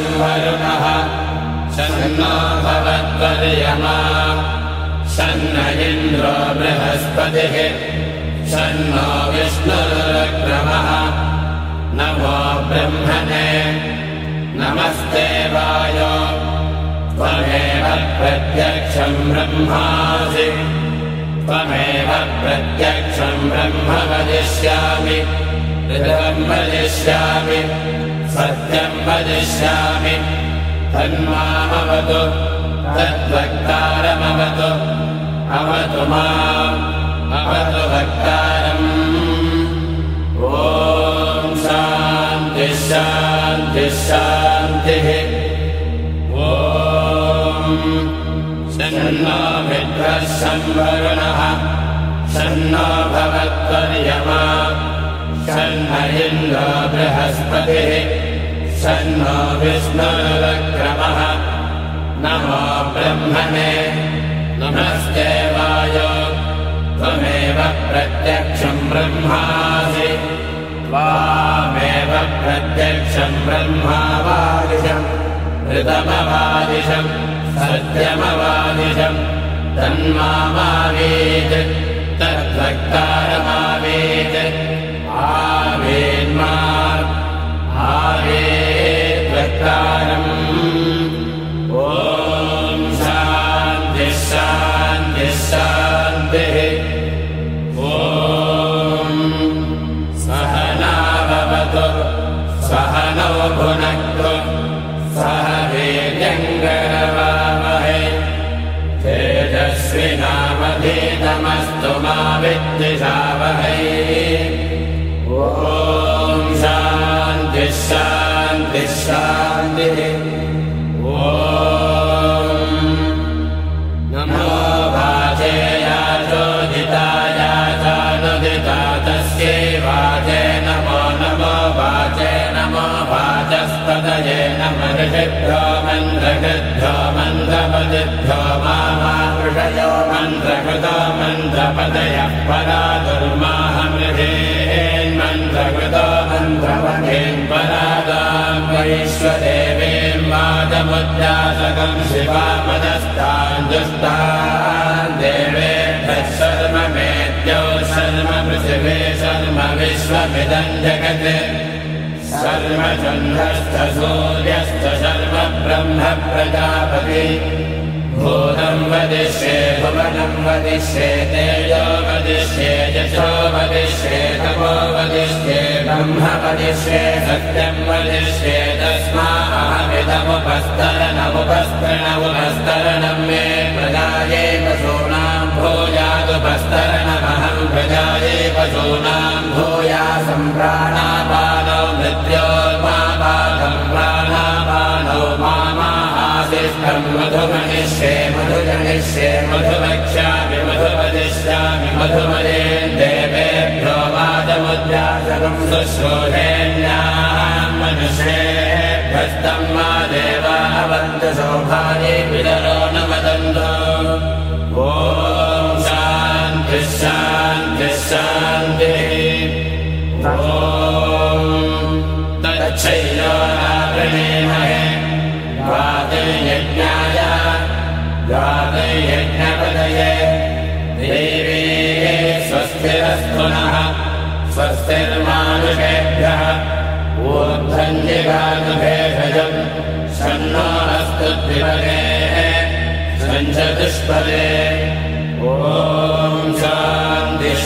वरुणः शन्नो भवद्वर्यमा। शन्न इन्द्रो बृहस्पतिः। शन्नो विष्णुरुक्रमः नमो ब्रह्मणे। नमस्ते वायो। त्वमेव प्रत्यक्षम् ब्रह्मासि। त्वमेव प्रत्यक्षम् ब्रह्म वदिष्यामि। वदिष्यामि सत्यम् वदिष्यामि। तन्मामवतु तद्वक्तारमवतु अवतु वक्तारम्। ॐ शान्तिः शान्तिः शान्तिः। षण्णो विद्वः संवरुणः षण्णो भवत्वर्यमा षण्ण इन्द्रो बृहस्पतिः षण्णो विष्णुरक्रमः नमो ब्रह्मणे नमस्ते वायो त्वमेव प्रत्यक्षम् ब्रह्मासि। त्वामेव प्रत्यक्षम् ब्रह्मावादिशम् ऋतमवादिशम् सत्यमवादिशम् तन्मामावेत् तद्वक्तारमावेत्। आवेन्मा मा विद्विषावहै ॐ शान्तिः शान्तिः शान्तिः। ॐ नमो वाचेया चोदिताया चानुदिता तस्यै वाचे नमो नमो वाचे नमो वाचस्पदये नमऋषिभ्यो मन्त्रकृभ्यो मन्त्रपदिभ्यो मामाऋषयो मन्त्रकृतो मन्त्रपदयः शिवापदस्तान् दुष्टान् देवेभ्यः शर्म मेद्यौ शर्म पृथिवे शर्म विश्वमिदम् जगत्। शर्म चन्द्रश्च सूर्यश्च शर्म ब्रह्म प्रजापति भूतम् वदिष्ये भुवनम् वदिष्ये तेजो वदिष्ये यशो वदिष्ये तपो वदिष्ये ब्रह्म वदिष्ये सत्यम् वदिष्ये तस्माहमिदमुपस्तरणमुपस्तरणमुपस्तरणम् मे प्रजाये पशूनाम् भूयादुपस्तरणमहम् प्रजाये पशूनाम् भूया सम्प्राणापादौ मधुमनिष्ये मधुजनिष्ये मधुवक्ष्यामि मधुवदिष्यामि मधुमयेन् देवेभ्यो वादमुद्यासकम् शुश्रूषेण्याम् मनुष्येभ्यस्तम् मा देवावन्त सौभागे विदरो न वदन्तो। ॐ शान्तिः ॐ तच्छैलो द्वादयज्ञाय द्वादयज्ञपदये देवी स्वस्तिरस्तु नः स्वस्तिर्मानुषेभ्यः ऊर्ध्वञ्जिगानुभेषजम् शन्नो अस्तु द्विपदे सञ्चतुष्पदे ॐ शान्तिः